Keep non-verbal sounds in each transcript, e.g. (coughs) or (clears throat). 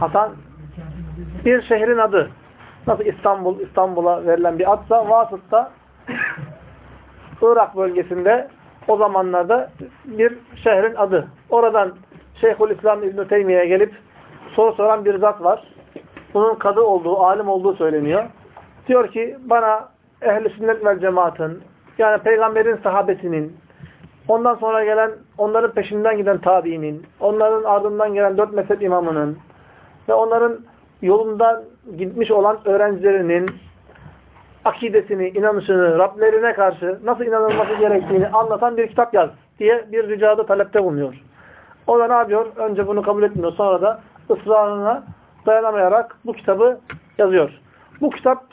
Hasan bir şehrin adı. Nasıl İstanbul, İstanbul'a verilen bir adsa Vasıt'ta Irak bölgesinde o zamanlarda bir şehrin adı. Oradan Şeyhülislam İbn-i Teymiye'ye gelip soru soran bir zat var. Bunun kadı olduğu, alim olduğu söyleniyor. Diyor ki bana ehl-i sünnet vel cemaatın yani peygamberin sahabesinin ondan sonra gelen onların peşinden giden tabiinin onların ardından gelen dört mezhep imamının ve onların yolundan gitmiş olan öğrencilerinin akidesini, inanışını, Rablerine karşı nasıl inanılması gerektiğini anlatan bir kitap yaz diye bir ricada talepte bulunuyor. O da ne yapıyor? Önce bunu kabul etmiyor. Sonra da ısrarına dayanamayarak bu kitabı yazıyor. Bu kitap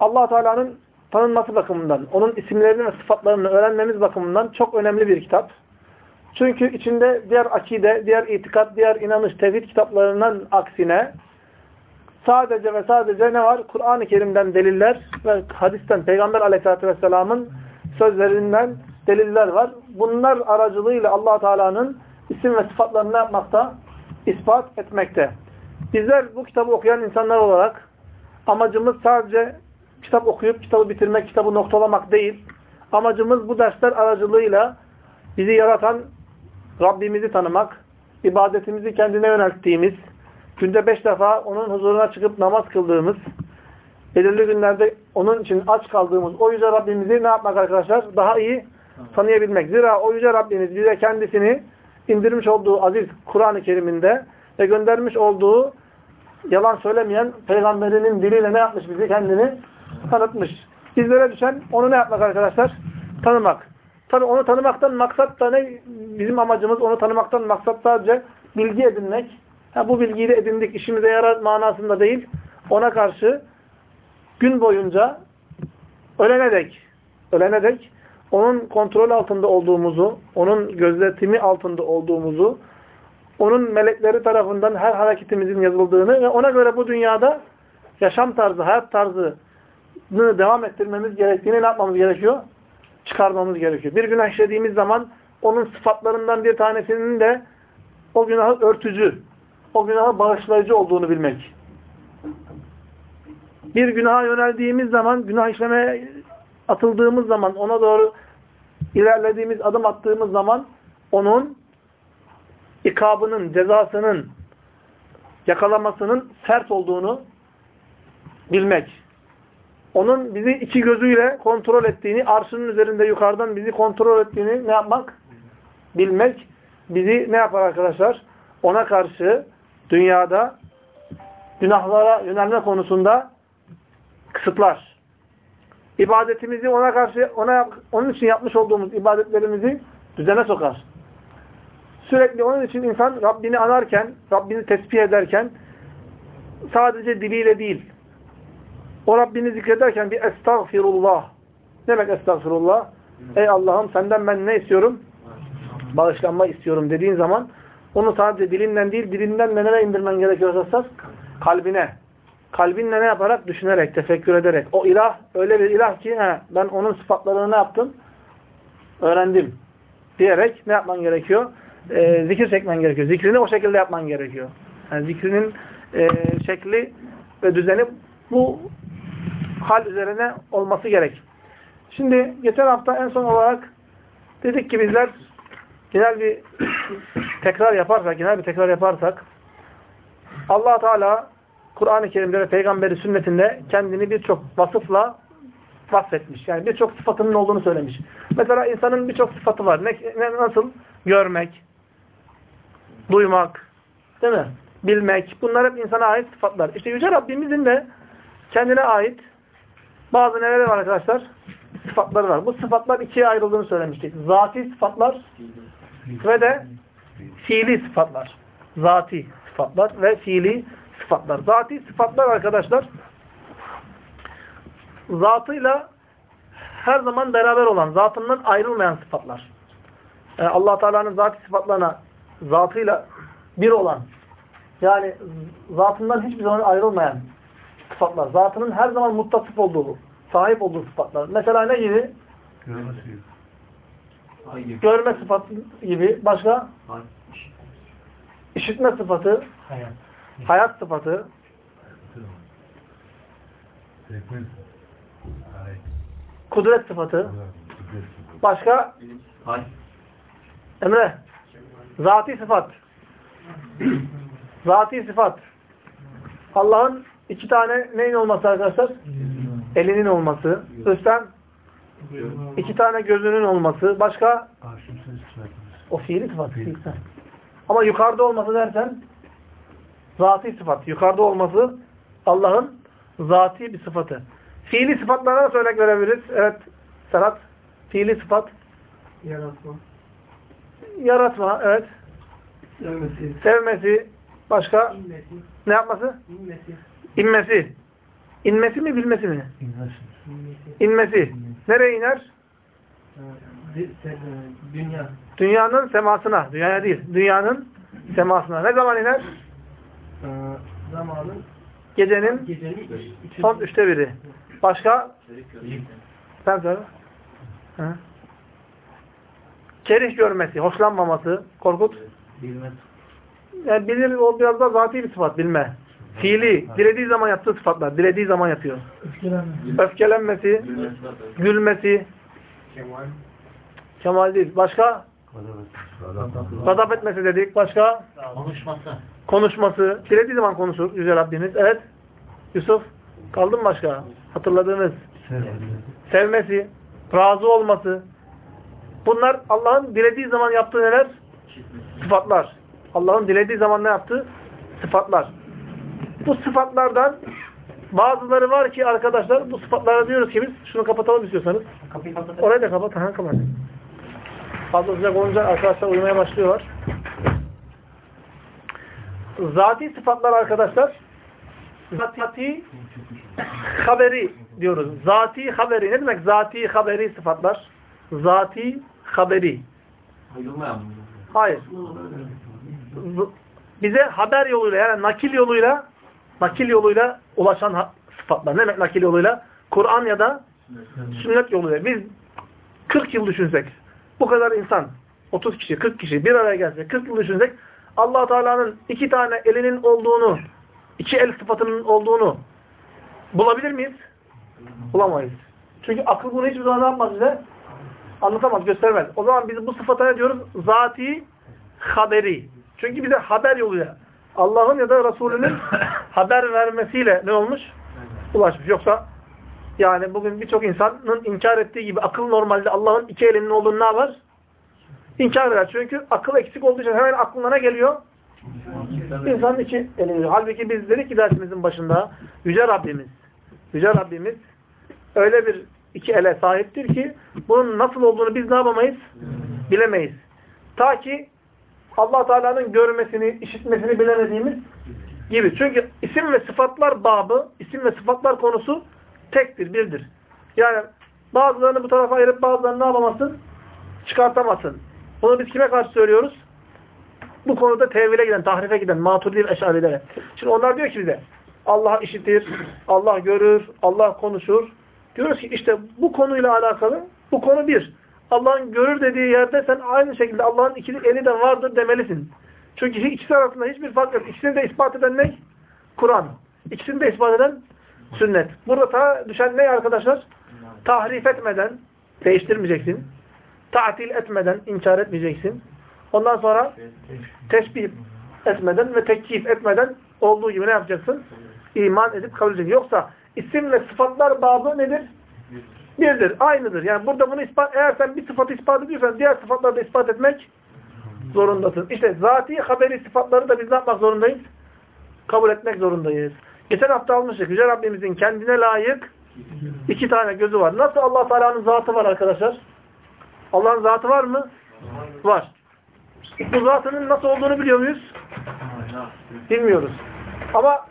allah Teala'nın tanınması bakımından, onun isimlerini ve sıfatlarını öğrenmemiz bakımından çok önemli bir kitap. Çünkü içinde diğer akide, diğer itikat, diğer inanış, tevhid kitaplarından aksine sadece ve sadece ne var? Kur'an-ı Kerim'den deliller ve hadisten Peygamber aleyhissalatü vesselamın sözlerinden deliller var. Bunlar aracılığıyla allah Teala'nın isim ve sıfatlarını yapmakta? ispat etmekte. Bizler bu kitabı okuyan insanlar olarak amacımız sadece kitap okuyup kitabı bitirmek, kitabı noktalamak değil. Amacımız bu dersler aracılığıyla bizi yaratan Rabbimizi tanımak, ibadetimizi kendine yönelttiğimiz, günde beş defa onun huzuruna çıkıp namaz kıldığımız, belirli günlerde onun için aç kaldığımız o yüce Rabbimizi ne yapmak arkadaşlar? Daha iyi tanıyabilmek. Zira o yüce Rabbimiz bize kendisini indirmiş olduğu aziz Kur'an-ı Kerim'inde ve göndermiş olduğu yalan söylemeyen peygamberinin diliyle ne yapmış bizi? Kendini tanıtmış. Bizlere düşen onu ne yapmak arkadaşlar? Tanımak. Tabi onu tanımaktan maksat da ne? Bizim amacımız onu tanımaktan maksat sadece bilgi edinmek. Ha, bu bilgiyi de edindik, işimize yarar manasında değil. Ona karşı gün boyunca ölene dek, ölene dek onun kontrol altında olduğumuzu, onun gözetimi altında olduğumuzu, onun melekleri tarafından her hareketimizin yazıldığını ve ona göre bu dünyada yaşam tarzı, hayat tarzını devam ettirmemiz gerektiğini ne yapmamız gerekiyor? Çıkarmamız gerekiyor. Bir günah işlediğimiz zaman onun sıfatlarından bir tanesinin de o günahı örtücü, o günahı bağışlayıcı olduğunu bilmek. Bir günaha yöneldiğimiz zaman, günah işlemeye atıldığımız zaman, ona doğru ilerlediğimiz, adım attığımız zaman onun ikabının, cezasının, yakalamasının sert olduğunu bilmek. Onun bizi iki gözüyle kontrol ettiğini, arşının üzerinde yukarıdan bizi kontrol ettiğini ne yapmak? Bilmek. Bizi ne yapar arkadaşlar? Ona karşı dünyada günahlara yönelme konusunda kısıtlar. İbadetimizi ona karşı, ona onun için yapmış olduğumuz ibadetlerimizi düzene sokar. Sürekli onun için insan Rabbini anarken, Rabbini tesbih ederken sadece diliyle değil, o Rabbini zikrederken bir estağfirullah. Ne demek estağfirullah? Ey Allah'ım senden ben ne istiyorum? Bağışlanma istiyorum dediğin zaman onu sadece dilinden değil, dilinden de nereye indirmen gerekiyor esas? Kalbine. Kalbinle ne yaparak? Düşünerek, tefekkür ederek. O ilah öyle bir ilah ki he, ben onun sıfatlarını ne yaptım? Öğrendim. Diyerek ne yapman gerekiyor? Ee, zikir çekmen gerekiyor. Zikrini o şekilde yapman gerekiyor. Yani zikrinin e, şekli ve düzeni bu hal üzerine olması gerek. Şimdi geçen hafta en son olarak dedik ki bizler genel bir (clears throat) tekrar yaparsak, genel bir tekrar yaparsak allah Teala Kur'an-ı Kerim'de ve Peygamberi sünnetinde kendini birçok vasıfla vasfetmiş. Yani birçok sıfatının olduğunu söylemiş. Mesela insanın birçok sıfatı var. Ne, ne, nasıl? Görmek, duymak, değil mi? Bilmek. Bunlar hep insana ait sıfatlar. İşte Yüce Rabbimizin de kendine ait bazı neleri var arkadaşlar? Sıfatları var. Bu sıfatlar ikiye ayrıldığını söylemiştik. Zati sıfatlar ve de fiili sıfatlar. Zati sıfatlar ve fiili sıfatlar. Zati sıfatlar arkadaşlar zatıyla her zaman beraber olan, zatından ayrılmayan sıfatlar. Yani allah Teala'nın zati sıfatlarına zatıyla bir olan, yani zatından hiçbir zaman ayrılmayan sıfatlar. Zatının her zaman muttasıf olduğu, sahip olduğu sıfatlar. Mesela ne gibi? Görme sıfatı gibi. Başka? işitme sıfatı, Hayat. hayat sıfatı, kudret sıfatı, başka Hay. Emre, zati sıfat. zati sıfat. Allah'ın iki tane neyin olması arkadaşlar? Elinin olması. Üstten iki tane gözünün olması. Başka? O fiili sıfat. Ama yukarıda olması dersen zati sıfat. Yukarıda olması Allah'ın zati bir sıfatı. Fiili sıfatlara nasıl örnek verebiliriz? Evet Serhat. Fiili sıfat. Yaratma. Yaratma. Evet. Sevmesi. Sevmesi. Başka? İnmesi. Ne yapması? İnmesi. İnmesi. İnmesi mi bilmesi mi? İnmesi. İnmesi. Nereye iner? Se- e, Dünya. Dünyanın semasına. Dünyaya değil. Dünyanın semasına. Ne zaman iner? Ee, Zamanın Gecenin gecenin son üçte biri. Başka? Sen söyle. Kerih görmesi, hoşlanmaması, korkut. Bilmez. Yani bilir, o biraz da zati bir sıfat, bilme. Fiili, dilediği zaman yaptığı sıfatlar, dilediği zaman yapıyor. Öfkelenmesi, Bilmez. gülmesi, Kemal. kemal değil. Başka? Gadap etmesi dedik. Başka? Konuşması. Konuşması. Dilediği zaman konuşur Yüce Rabbimiz. Evet. Yusuf. Kaldı mı başka? Hatırladığınız. Sevmesi. Razı olması. Bunlar Allah'ın dilediği zaman yaptığı neler? Sıfatlar. Allah'ın dilediği zaman ne yaptı? Sıfatlar. Bu sıfatlardan bazıları var ki arkadaşlar bu sıfatlara diyoruz ki biz şunu kapatalım istiyorsanız. Kapıyı kapatalım. Orayı da kapat. Ha, kapat. Fazla sıcak olunca arkadaşlar uyumaya başlıyorlar. Zati sıfatlar arkadaşlar zati haberi diyoruz. Zati haberi. Ne demek zati haberi sıfatlar? Zati haberi. Hayır. Bize haber yoluyla yani nakil yoluyla nakil yoluyla ulaşan sıfatlar. Ne demek nakil yoluyla? Kur'an ya da sünnet yoluyla. Biz 40 yıl düşünsek bu kadar insan 30 kişi 40 kişi bir araya gelse 40 yıl düşünsek allah Teala'nın iki tane elinin olduğunu iki el sıfatının olduğunu bulabilir miyiz? Bulamayız. Çünkü akıl bunu hiçbir zaman ne yapmaz bize? Anlatamaz, göstermez. O zaman biz bu sıfata ne diyoruz? Zati haberi. Çünkü bize haber yoluyla Allah'ın ya da Resulünün (laughs) haber vermesiyle ne olmuş? Ulaşmış. Yoksa yani bugün birçok insanın inkar ettiği gibi akıl normalde Allah'ın iki elinin olduğunu ne var? İnkar eder. Çünkü akıl eksik olduğu için hemen aklına ne geliyor? İnsanın iki eli geliyor. Halbuki biz dedik ki dersimizin başında Yüce Rabbimiz Yüce Rabbimiz öyle bir iki ele sahiptir ki bunun nasıl olduğunu biz ne yapamayız? Bilemeyiz. Ta ki allah Teala'nın görmesini, işitmesini bilemediğimiz gibi. Çünkü isim ve sıfatlar babı, isim ve sıfatlar konusu tektir, birdir. Yani bazılarını bu tarafa ayırıp bazılarını ne yapamazsın? Çıkartamazsın. Bunu biz kime karşı söylüyoruz? Bu konuda tevhile giden, tahrife giden, maturdi ve eşarilere. Şimdi onlar diyor ki bize, Allah işitir, Allah görür, Allah konuşur. Diyoruz ki işte bu konuyla alakalı, bu konu bir. Allah'ın görür dediği yerde sen aynı şekilde Allah'ın iki eli de vardır demelisin. Çünkü ikisi arasında hiçbir fark yok. İkisini de ispat eden ne? Kur'an. İkisini de ispat eden sünnet. Burada ta düşen ne arkadaşlar? Tahrif etmeden değiştirmeyeceksin. Ta'til etmeden inkar etmeyeceksin. Ondan sonra teşbih etmeden ve tekkif etmeden olduğu gibi ne yapacaksın? İman edip kabul edeceksin. Yoksa isim ve sıfatlar babı nedir? Birdir, aynıdır. Yani burada bunu ispat, eğer sen bir sıfatı ispat ediyorsan diğer sıfatları da ispat etmek zorundasın. İşte zati haberi sıfatları da biz ne yapmak zorundayız? Kabul etmek zorundayız. Geçen hafta almıştık. Yüce Rabbimizin kendine layık iki tane gözü var. Nasıl allah Teala'nın zatı var arkadaşlar? Allah'ın zatı var mı? Var. Bu zatının nasıl olduğunu biliyor muyuz? Bilmiyoruz. Ama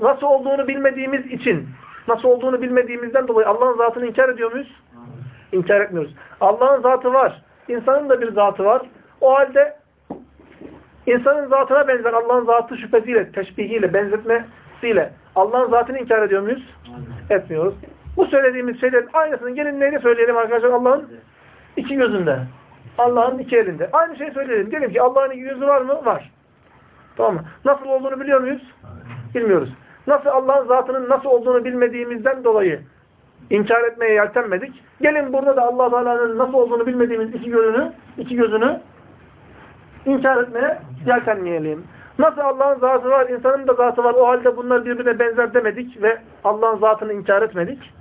nasıl olduğunu bilmediğimiz için, nasıl olduğunu bilmediğimizden dolayı Allah'ın zatını inkar ediyor muyuz? İnkar etmiyoruz. Allah'ın zatı var. İnsanın da bir zatı var. O halde insanın zatına benzer Allah'ın zatı şüphesiyle, teşbihiyle, benzetmesiyle Allah'ın zatını inkar ediyor muyuz? Etmiyoruz. Bu söylediğimiz şeylerin aynısını gelin neyle söyleyelim arkadaşlar? Allah'ın iki gözünde. Allah'ın iki elinde. Aynı şeyi söyleyelim. Diyelim ki Allah'ın iki gözü var mı? Var. Tamam mı? Nasıl olduğunu biliyor muyuz? Bilmiyoruz. Nasıl Allah'ın zatının nasıl olduğunu bilmediğimizden dolayı inkar etmeye yeltenmedik. Gelin burada da Allah Teala'nın nasıl olduğunu bilmediğimiz iki gözünü, iki gözünü inkar etmeye yeltenmeyelim. Nasıl Allah'ın zatı var, insanın da zatı var. O halde bunlar birbirine benzer demedik ve Allah'ın zatını inkar etmedik.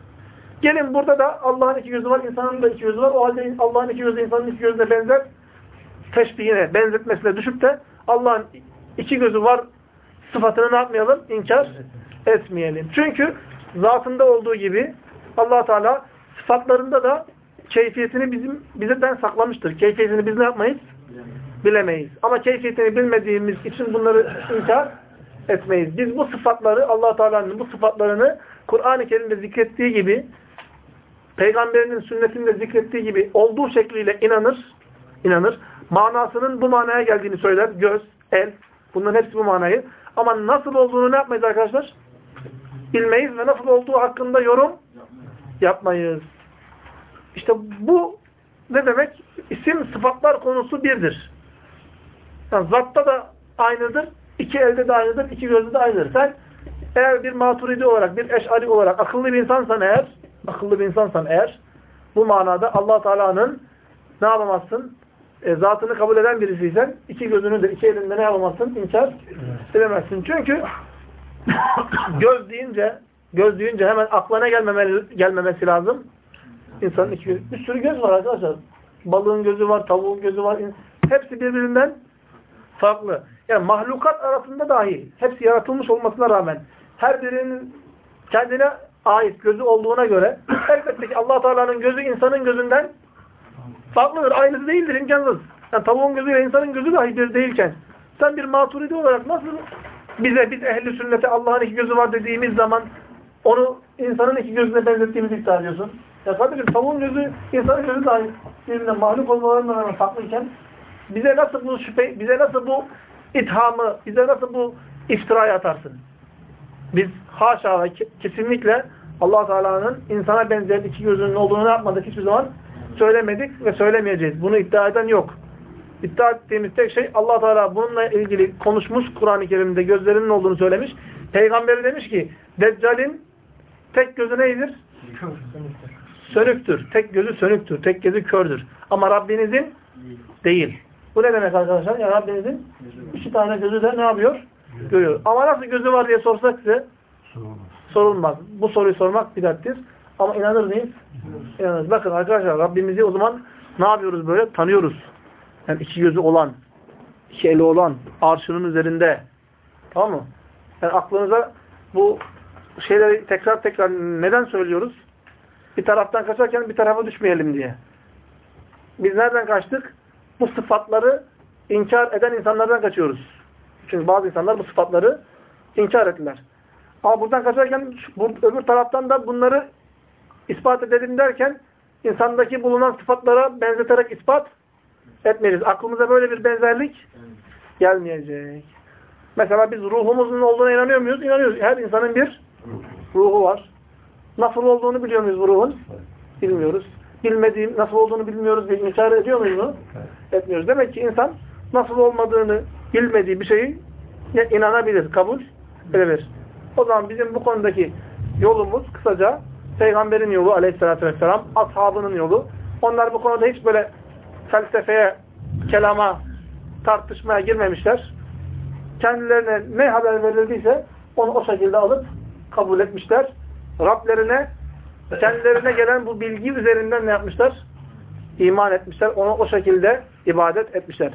Gelin burada da Allah'ın iki gözü var, insanın da iki gözü var. O halde Allah'ın iki gözü insanın iki gözüne benzer teşbihine, benzetmesine düşüp de Allah'ın iki gözü var sıfatını ne yapmayalım? İnkar etmeyelim. Çünkü zatında olduğu gibi allah Teala sıfatlarında da keyfiyetini bizim bizden saklamıştır. Keyfiyetini biz ne yapmayız? Bilemeyiz. Ama keyfiyetini bilmediğimiz için bunları inkar etmeyiz. Biz bu sıfatları allah Teala'nın bu sıfatlarını Kur'an-ı Kerim'de zikrettiği gibi Peygamberinin sünnetinde zikrettiği gibi olduğu şekliyle inanır, inanır. Manasının bu manaya geldiğini söyler. Göz, el, bunların hepsi bu manayı. Ama nasıl olduğunu ne yapmayız arkadaşlar? Bilmeyiz ve nasıl olduğu hakkında yorum yapmayız. İşte bu ne demek? İsim sıfatlar konusu birdir. Yani zatta da aynıdır, iki elde de aynıdır, iki gözde de aynıdır. Sen eğer bir maturidi olarak, bir eşari olarak akıllı bir insansan eğer, akıllı bir insansan eğer, bu manada allah Teala'nın ne yapamazsın? E, zatını kabul eden birisiysen, iki gözünü de iki elinde ne yapamazsın? İnkar edemezsin. Çünkü (coughs) göz deyince, göz deyince hemen aklına gelmemeli, gelmemesi lazım. İnsanın iki gözü. Bir sürü göz var arkadaşlar. Balığın gözü var, tavuğun gözü var. Hepsi birbirinden farklı. Yani mahlukat arasında dahi hepsi yaratılmış olmasına rağmen her birinin kendine ait gözü olduğuna göre elbette ki allah Teala'nın gözü insanın gözünden farklıdır. Aynısı değildir, imkansız. Yani tavuğun gözüyle insanın gözü dahi bir değilken sen bir maturidi olarak nasıl bize biz ehli sünnete Allah'ın iki gözü var dediğimiz zaman onu insanın iki gözüne benzettiğimizi iddia ediyorsun. Ya kardeşim tavuğun gözü insanın gözü dahi birbirine mahluk olmalarına rağmen farklıyken bize nasıl bu şüphe, bize nasıl bu ithamı, bize nasıl bu iftirayı atarsın? Biz haşa kesinlikle allah Teala'nın insana benzeyen iki gözünün olduğunu yapmadık hiçbir zaman söylemedik ve söylemeyeceğiz. Bunu iddia eden yok. İddia ettiğimiz tek şey allah Teala bununla ilgili konuşmuş Kur'an-ı Kerim'de gözlerinin olduğunu söylemiş. Peygamberi demiş ki Deccal'in tek gözü neydir? Sönüktür. Tek gözü sönüktür. Tek gözü kördür. Ama Rabbinizin değil. Bu ne demek arkadaşlar? Yani Rabbinizin iki tane gözü de ne yapıyor? Görüyor. Ama nasıl gözü var diye sorsak size sorulmaz. Bu soruyu sormak bidattir. Ama inanır mıyız? İnanırız. Bakın arkadaşlar Rabbimizi o zaman ne yapıyoruz böyle? Tanıyoruz. Yani iki gözü olan, iki eli olan, arşının üzerinde. Tamam mı? Yani aklınıza bu şeyleri tekrar tekrar neden söylüyoruz? Bir taraftan kaçarken bir tarafa düşmeyelim diye. Biz nereden kaçtık? Bu sıfatları inkar eden insanlardan kaçıyoruz. Çünkü bazı insanlar bu sıfatları inkar ettiler. Ama buradan kaçarken öbür taraftan da bunları ispat edelim derken insandaki bulunan sıfatlara benzeterek ispat etmeliyiz. Aklımıza böyle bir benzerlik gelmeyecek. Mesela biz ruhumuzun olduğuna inanıyor muyuz? İnanıyoruz. Her insanın bir ruhu var. Nasıl olduğunu biliyor muyuz bu ruhun? Bilmiyoruz. Bilmediğim, nasıl olduğunu bilmiyoruz diye inkar ediyor muyuz bunu? Etmiyoruz. Demek ki insan nasıl olmadığını bilmediği bir şeyi inanabilir, kabul edebilir. O zaman bizim bu konudaki yolumuz kısaca Peygamberin yolu aleyhissalatü vesselam, ashabının yolu. Onlar bu konuda hiç böyle felsefeye, kelama, tartışmaya girmemişler. Kendilerine ne haber verildiyse onu o şekilde alıp kabul etmişler. Rablerine, kendilerine gelen bu bilgi üzerinden ne yapmışlar? İman etmişler. Onu o şekilde ibadet etmişler.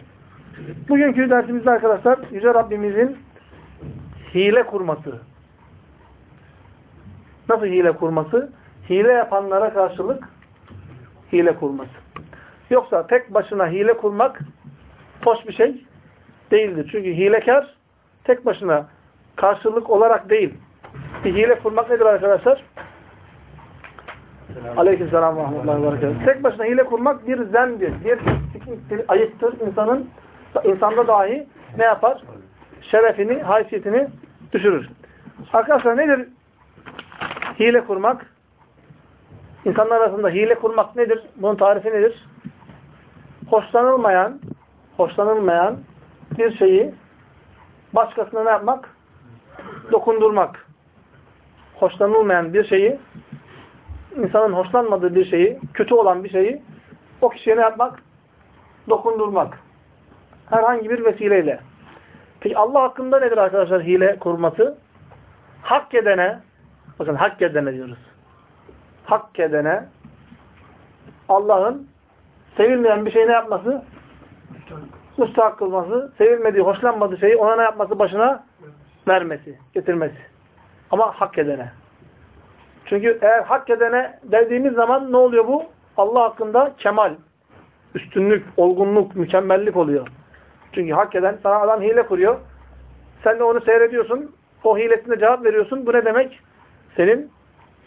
Bugünkü dersimizde arkadaşlar Yüce Rabbimizin hile kurması. Nasıl hile kurması? Hile yapanlara karşılık hile kurması. Yoksa tek başına hile kurmak hoş bir şey değildir. Çünkü hilekar tek başına karşılık olarak değil. Bir hile kurmak nedir arkadaşlar? Aleykümselam ve rahmetullahi. Tek başına hile kurmak bir zemdir, bir, bir ayıptır. İnsanın, insanda dahi ne yapar? Şerefini, haysiyetini düşürür. Arkadaşlar nedir hile kurmak? İnsanlar arasında hile kurmak nedir? Bunun tarifi nedir? Hoşlanılmayan, hoşlanılmayan bir şeyi başkasına ne yapmak? Dokundurmak. Hoşlanılmayan bir şeyi, insanın hoşlanmadığı bir şeyi, kötü olan bir şeyi o kişiye ne yapmak? Dokundurmak. Herhangi bir vesileyle. Peki Allah hakkında nedir arkadaşlar hile kurması? Hak edene, bakın hak edene diyoruz. Hak edene Allah'ın sevilmeyen bir şey ne yapması? Müstahak kılması, sevilmediği, hoşlanmadığı şeyi ona ne yapması? Başına vermesi, getirmesi. Ama hak edene. Çünkü eğer hak edene dediğimiz zaman ne oluyor bu? Allah hakkında kemal, üstünlük, olgunluk, mükemmellik oluyor. Çünkü hak eden sana adam hile kuruyor. Sen de onu seyrediyorsun. O hilesine cevap veriyorsun. Bu ne demek? Senin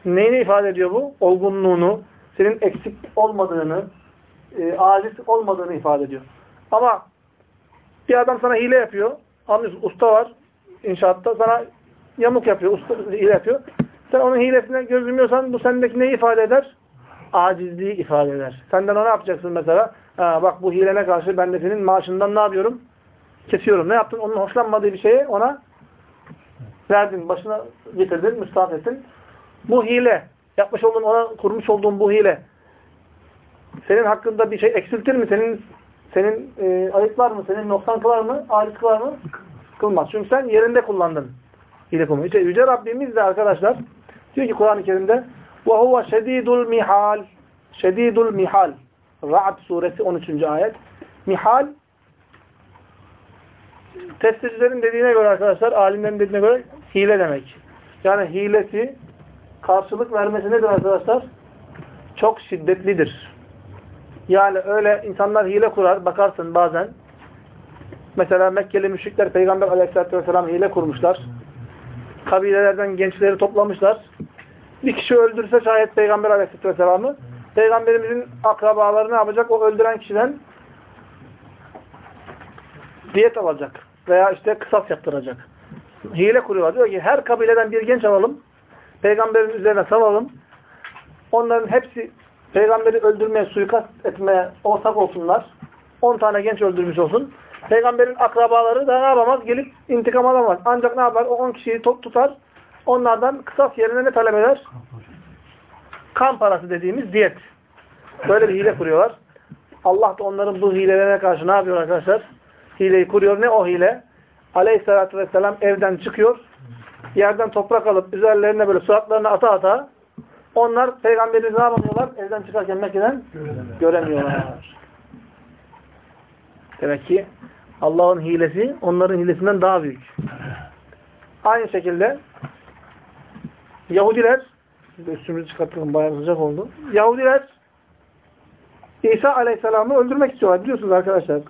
neyini ifade ediyor bu? Olgunluğunu, senin eksik olmadığını, e, aciz olmadığını ifade ediyor. Ama bir adam sana hile yapıyor. Anlıyorsun usta var inşaatta sana yamuk yapıyor, usta hile yapıyor. Sen onun hilesine göz bu sendeki neyi ifade eder? Acizliği ifade eder. Senden ona yapacaksın mesela? Ha, bak bu hilene karşı ben de senin maaşından ne yapıyorum? Kesiyorum. Ne yaptın? Onun hoşlanmadığı bir şeyi ona verdin. Başına getirdin, müstahak ettin. Bu hile, yapmış olduğun, ona kurmuş olduğun bu hile senin hakkında bir şey eksiltir mi? Senin senin e, ayıplar mı? Senin noksan kılar mı? Aciz kılar mı? Kılmaz. Çünkü sen yerinde kullandın. Hile kullanmayı. İşte Yüce Rabbimiz de arkadaşlar diyor ki Kur'an-ı Kerim'de وَهُوَ شَد۪يدُ الْمِحَالِ Şedidul mihal. Ra'd suresi 13. ayet. Mihal tefsircilerin dediğine göre arkadaşlar, alimlerin dediğine göre hile demek. Yani hilesi karşılık vermesi nedir arkadaşlar? Çok şiddetlidir. Yani öyle insanlar hile kurar, bakarsın bazen. Mesela Mekkeli müşrikler Peygamber aleyhissalatü vesselam hile kurmuşlar. Kabilelerden gençleri toplamışlar. Bir kişi öldürse şayet Peygamber aleyhissalatü vesselam'ı Peygamberimizin akrabaları ne yapacak? O öldüren kişiden diyet alacak. Veya işte kısas yaptıracak. Hile kuruyorlar. Diyor ki her kabileden bir genç alalım. Peygamberin üzerine salalım. Onların hepsi peygamberi öldürmeye, suikast etmeye ortak olsunlar. 10 tane genç öldürmüş olsun. Peygamberin akrabaları da ne yapamaz? Gelip intikam alamaz. Ancak ne yapar? O 10 kişiyi tutar. Onlardan kısas yerine ne talep eder? Kan parası dediğimiz diyet. Böyle bir hile kuruyorlar. Allah da onların bu hilelerine karşı ne yapıyor arkadaşlar? Hileyi kuruyor. Ne o hile? Aleyhissalatü vesselam evden çıkıyor. Yerden toprak alıp üzerlerine böyle suratlarına ata ata onlar peygamberi ne yapamıyorlar? Evden çıkarken Mekke'den göremiyorlar. Demek ki Allah'ın hilesi onların hilesinden daha büyük. Aynı şekilde Yahudiler üstümüzü çıkartalım bayağı sıcak oldu. Yahudiler İsa Aleyhisselam'ı öldürmek istiyorlar. Biliyorsunuz arkadaşlar.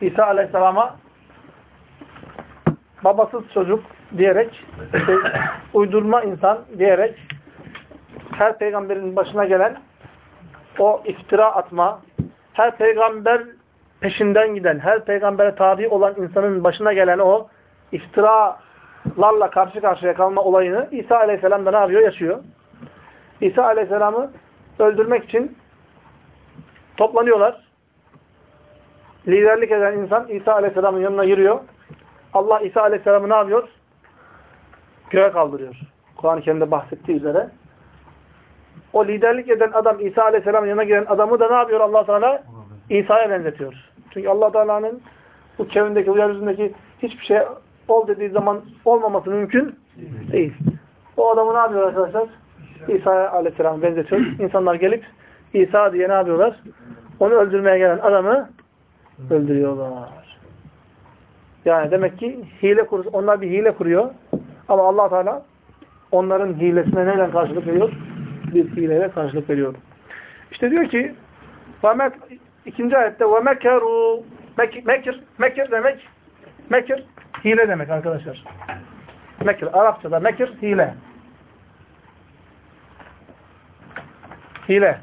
İsa Aleyhisselam'a babasız çocuk diyerek işte, uydurma insan diyerek her peygamberin başına gelen o iftira atma, her peygamber peşinden giden, her peygambere tabi olan insanın başına gelen o iftiralarla karşı karşıya kalma olayını İsa Aleyhisselam da ne yapıyor? Yaşıyor. İsa Aleyhisselam'ı öldürmek için toplanıyorlar. Liderlik eden insan İsa Aleyhisselam'ın yanına giriyor. Allah İsa Aleyhisselam'ı ne yapıyor? Göğe kaldırıyor. Kur'an-ı Kerim'de bahsettiği üzere. O liderlik eden adam İsa Aleyhisselam'ın yanına giren adamı da ne yapıyor allah Teala? İsa'ya benzetiyor. Çünkü allah Teala'nın bu çevrindeki, bu yeryüzündeki hiçbir şey ol dediği zaman olmaması mümkün değil. O adamı ne yapıyor arkadaşlar? İsa Aleyhisselam'ı benzetiyor. İnsanlar gelip İsa diye ne yapıyorlar? Onu öldürmeye gelen adamı öldürüyorlar. Yani demek ki hile kurus, onlar bir hile kuruyor. Ama allah Teala onların hilesine neyle karşılık veriyor? Bir hileyle karşılık veriyor. İşte diyor ki Vamek ikinci ayette ve mekeru mekir, mekir, mekir demek mekir hile demek arkadaşlar. Mekir Arapçada mekir hile. Hile.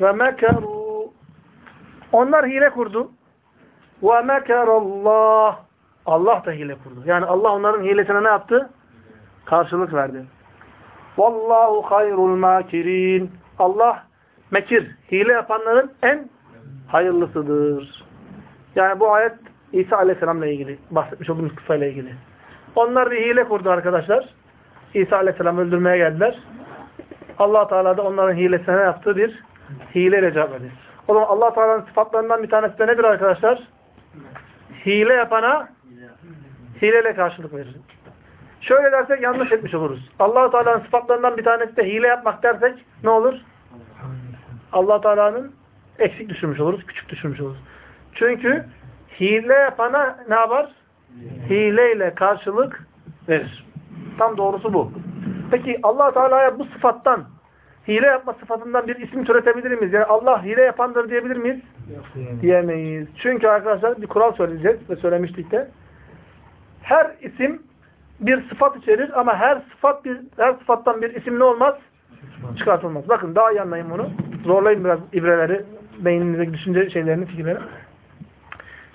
Ve mekeru onlar hile kurdu. Ve mekerallah. Allah da hile kurdu. Yani Allah onların hilesine ne yaptı? Karşılık verdi. Vallahu hayrul makirin. Allah mekir, hile yapanların en hayırlısıdır. Yani bu ayet İsa Aleyhisselam'la ilgili, bahsetmiş olduğumuz kısayla ilgili. Onlar bir hile kurdu arkadaşlar. İsa Aleyhisselam'ı öldürmeye geldiler. allah Teala da onların hilesine yaptığı bir hileyle cevap verir. O zaman allah Teala'nın sıfatlarından bir tanesi de nedir arkadaşlar? Hile yapana hileyle karşılık verir. Şöyle dersek yanlış etmiş oluruz. allah Teala'nın sıfatlarından bir tanesi de hile yapmak dersek ne olur? allah Teala'nın eksik düşürmüş oluruz, küçük düşürmüş oluruz. Çünkü hile yapana ne yapar? Hileyle karşılık verir. Tam doğrusu bu. Peki allah Teala'ya bu sıfattan, hile yapma sıfatından bir isim türetebilir miyiz? Yani Allah hile yapandır diyebilir miyiz? Diyemeyiz. Çünkü arkadaşlar bir kural söyleyeceğiz ve söylemiştik de. Her isim bir sıfat içerir ama her sıfat bir her sıfattan bir isim ne olmaz? Çıkartılmaz. Bakın daha iyi anlayın bunu. Zorlayın biraz ibreleri, beyninizdeki düşünce şeylerini, fikirleri.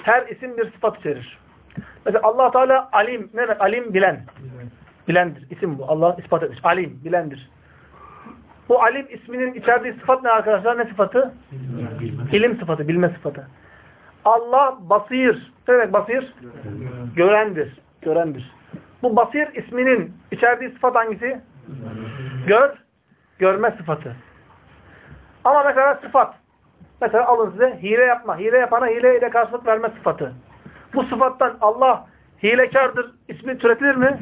Her isim bir sıfat içerir. Mesela allah Teala alim. Ne demek? Alim bilen. Bilendir. İsim bu. Allah ispat etmiş. Alim. Bilendir. Bu alim isminin içerdiği sıfat ne arkadaşlar? Ne sıfatı? İlim sıfatı. Bilme sıfatı. Allah basir. Ne demek basir? Görendir. Görendir. Bu basir isminin içerdiği sıfat hangisi? Gör. Görme sıfatı. Ama mesela sıfat. Mesela alın size hile yapma. Hile yapana hile ile karşılık verme sıfatı. Bu sıfattan Allah hilekardır ismi türetilir mi?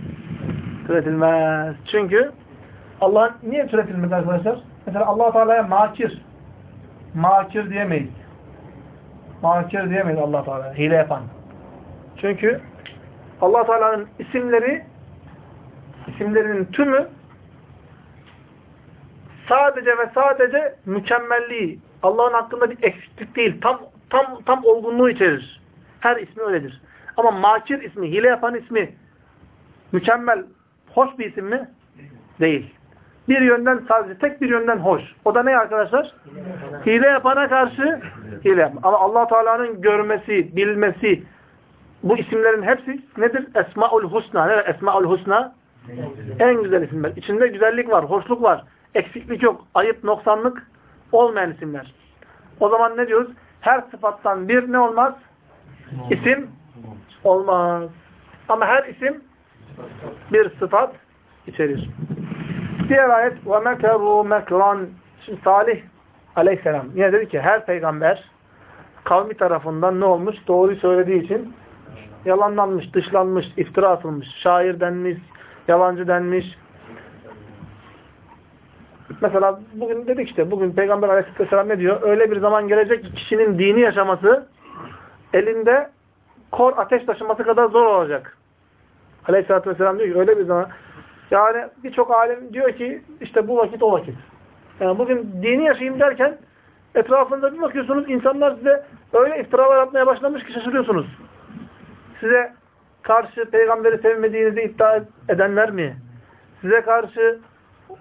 Türetilmez. Çünkü Allah niye türetilmez arkadaşlar? Mesela allah Teala'ya makir. Makir diyemeyiz. Makir diyemeyiz allah Teala'ya. Hile yapan. Çünkü allah Teala'nın isimleri isimlerinin tümü sadece ve sadece mükemmelliği, Allah'ın hakkında bir eksiklik değil, tam tam tam olgunluğu içerir. Her ismi öyledir. Ama makir ismi, hile yapan ismi mükemmel, hoş bir isim mi? Değil. Bir yönden sadece, tek bir yönden hoş. O da ne arkadaşlar? Hile yapana karşı hile. Ama allah Teala'nın görmesi, bilmesi, bu isimlerin hepsi nedir? Esmaül Husna. Ne? Esmaül Husna en güzel isimler. İçinde güzellik var, hoşluk var. Eksiklik yok. Ayıp, noksanlık olmayan isimler. O zaman ne diyoruz? Her sıfattan bir ne olmaz? İsim olmaz. Ama her isim bir sıfat içerir. Diğer ayet وَمَكَرُوا مَكْرًا Şimdi Salih aleyhisselam yine dedi ki her peygamber kavmi tarafından ne olmuş? Doğruyu söylediği için yalanlanmış, dışlanmış, iftira atılmış, şair denmiş, yalancı denmiş, Mesela bugün dedik işte, bugün Peygamber aleyhisselam ne diyor? Öyle bir zaman gelecek ki kişinin dini yaşaması elinde kor ateş taşıması kadar zor olacak. Aleyhisselatü vesselam diyor ki öyle bir zaman yani birçok alim diyor ki işte bu vakit o vakit. Yani bugün dini yaşayayım derken etrafında bir bakıyorsunuz insanlar size öyle iftiralar atmaya başlamış ki şaşırıyorsunuz. Size karşı peygamberi sevmediğinizi iddia edenler mi? Size karşı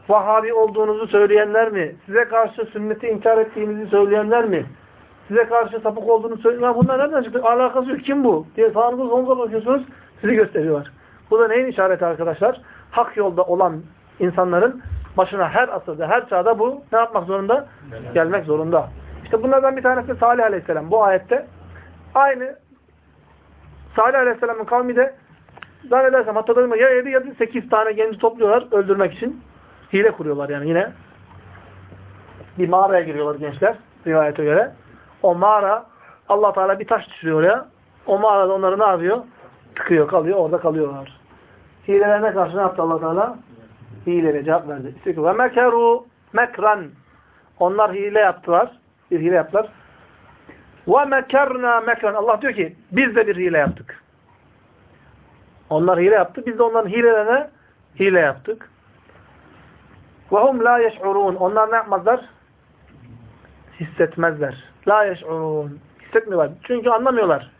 Vahabi olduğunuzu söyleyenler mi? Size karşı sünneti inkar ettiğinizi söyleyenler mi? Size karşı sapık olduğunu söyleyenler Bunlar nereden çıktı? Alakası yok. Kim bu? diye sağınıza solunuza bakıyorsunuz. Sizi gösteriyorlar. Bu da neyin işareti arkadaşlar? Hak yolda olan insanların başına her asırda, her çağda bu ne yapmak zorunda? Gelmek zorunda. İşte bunlardan bir tanesi Salih Aleyhisselam. Bu ayette aynı Salih Aleyhisselam'ın kavmi de zannedersem hatırladığımda ya 7 ya 8 tane genci topluyorlar öldürmek için. Hile kuruyorlar yani yine. Bir mağaraya giriyorlar gençler rivayete göre. O mağara Allah Teala bir taş düşürüyor oraya. O mağarada onları ne yapıyor? Tıkıyor kalıyor orada kalıyorlar hilelerine karşı ne yaptı allah Teala? Hileye cevap verdi. Ve mekeru mekran. Onlar hile yaptılar. Bir hile yaptılar. Ve mekerna mekran. Allah diyor ki biz de bir hile yaptık. Onlar hile yaptı. Biz de onların hilelerine hile yaptık. Ve hum la yeş'urun. Onlar ne yapmazlar? Hissetmezler. La yeş'urun. Hissetmiyorlar. Çünkü anlamıyorlar.